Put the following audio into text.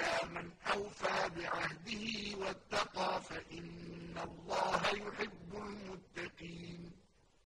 على من أوفى بعهده واتقى فإن الله يحب